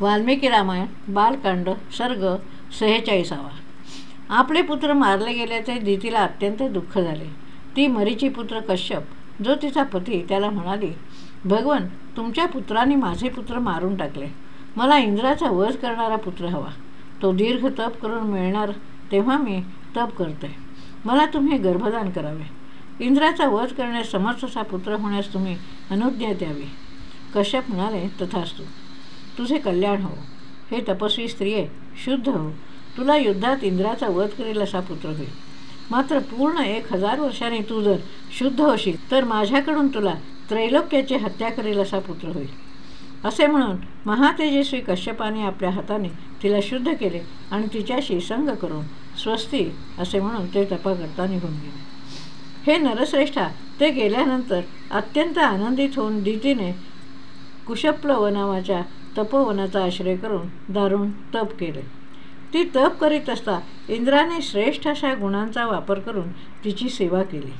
वाल्मिकी रामायण बालकांड सर्ग सेहेचाळीसावा. आपले पुत्र मारले गेल्याचे दितीला अत्यंत दुःख झाले. ती मरीची पुत्र कश्यप जो तिचा पती त्याला म्हणाली भगवन तुमच्या पुत्रांनी माझे पुत्र मारून टाकले. मला इंद्राचा वध करणारा पुत्र हवा. तो दीर्घ तप करून मिळणार तेव्हा मी तप करते. मला तुम्ही गर्भदान करावे. इंद्राचा वध करण्यास समर्थ असा पुत्र होण्यास तुम्ही अनुज्ञा द्यावी. कश्यप म्हणाले तथास्तू. तुझे कल्याण हो. हे तपस्वी स्त्रिये शुद्ध हो. तुला युद्धात इंद्राचा वध करेल असा पुत्र होईल. मात्र पूर्ण एक हजार वर्षांनी तू जर शुद्ध होशील तर माझ्याकडून तुला त्रैलोक्याची हत्या करेल असा पुत्र होईल. असे म्हणून महातेजस्वी कश्यपाने आपल्या हाताने तिला शुद्ध केले आणि तिच्याशी संग करून स्वस्ती असे म्हणून ते तपा करता निघून गेले. हे नरश्रेष्ठा ते गेल्यानंतर अत्यंत आनंदित होऊन दितीने कुशप्लव नावाच्या तपोवनाचा आश्रय करून दारुण तप केले. ती तप करीत असता इंद्राने श्रेष्ठ अशा गुणांचा वापर करून तिची सेवा केली.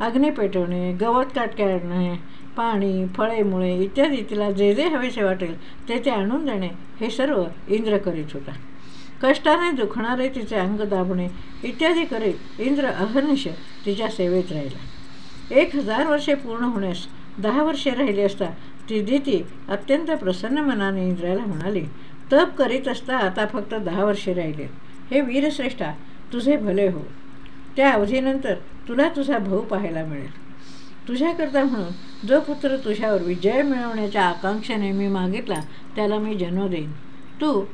अग्नी पेटवणे गवत काट काढणे पाणी फळे मुळे इत्यादी तिला जे जे हवेसे वाटेल ते ते आणून देणे हे सर्व इंद्र करीत होता. कष्टाने दुखणारे तिचे अंग दाबणे इत्यादी करीत इंद्र अहर्निश तिच्या सेवेत राहिला. एक हजार वर्षे पूर्ण होण्यास दहा वर्षे राहिली असता ती अत्यंत प्रसन्न मनाने इंद्राला म्हणाली तप करीत असता आता फक्त दहा वर्षे राहिले. हे वीरश्रेष्ठा तुझे भले हो. त्या अवधीनंतर तुला तुझा भाऊ पाहायला मिळेल. तुझ्याकरता म्हणून जो पुत्र तुझ्यावर विजय मिळवण्याच्या आकांक्षेने मी मागितला त्याला मी जन्म देईन. तू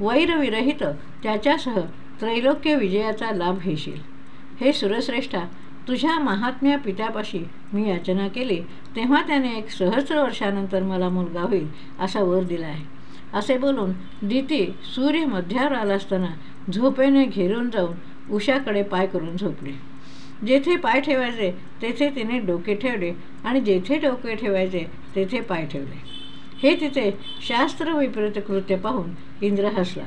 वैरविरहित त्याच्यासह त्रैलोक्य विजयाचा लाभ घेशील. हे सुरश्रेष्ठा तुझ्या महात्म्या पित्यापाशी मी याचना केली तेव्हा त्याने एक सहस्र वर्षानंतर मला मुलगा होईल असा वर दिला आहे असे बोलून दिती सूर्य मध्यावर आला असताना झोपेने घेरून जाऊन उषाकडे पाय करून झोपली. जेथे पाय ठेवायचे तेथे तिने डोके ठेवले आणि जेथे डोके ठेवायचे तेथे पाय ठेवले. हे तिचे शास्त्र विपरीत कृत्य पाहून इंद्र हसला.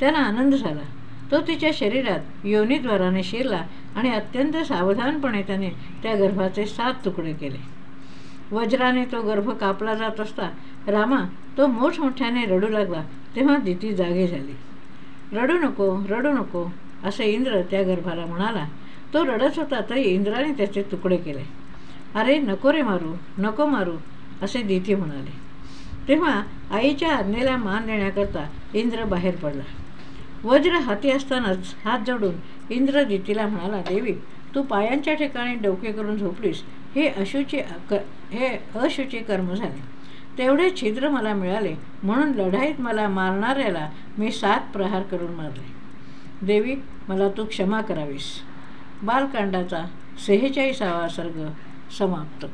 त्याला आनंद झाला. तो तिच्या शरीरात योनीद्वाराने शिरला आणि अत्यंत सावधानपणे त्याने त्या गर्भाचे सात तुकडे केले. वज्राने तो गर्भ कापला जात असता रामा तो मोठमोठ्याने रडू लागला तेव्हा दिती जागे झाली. रडू नको रडू नको असे इंद्र त्या गर्भाला म्हणाला. तो रडत होता तरी इंद्राने त्याचे तुकडे केले. अरे नको रे मारू नको मारू असे दिती म्हणाले. तेव्हा आईच्या आज्ञेला मान देण्याकरता इंद्र बाहेर पडला. वज्र हाती असतानाच हात जोडून इंद्रदितीला म्हणाला देवी तू पायांच्या ठिकाणी डोके करून झोपलीस. हे अशुची क हे अशुची कर्म झाले. तेवढे छिद्र मला मिळाले म्हणून लढाईत मला मारणाऱ्याला मी सात प्रहार करून मारले. देवी मला तू क्षमा करावीस. बालकांडाचा सेहेचाळीसावा सर्ग समाप्त.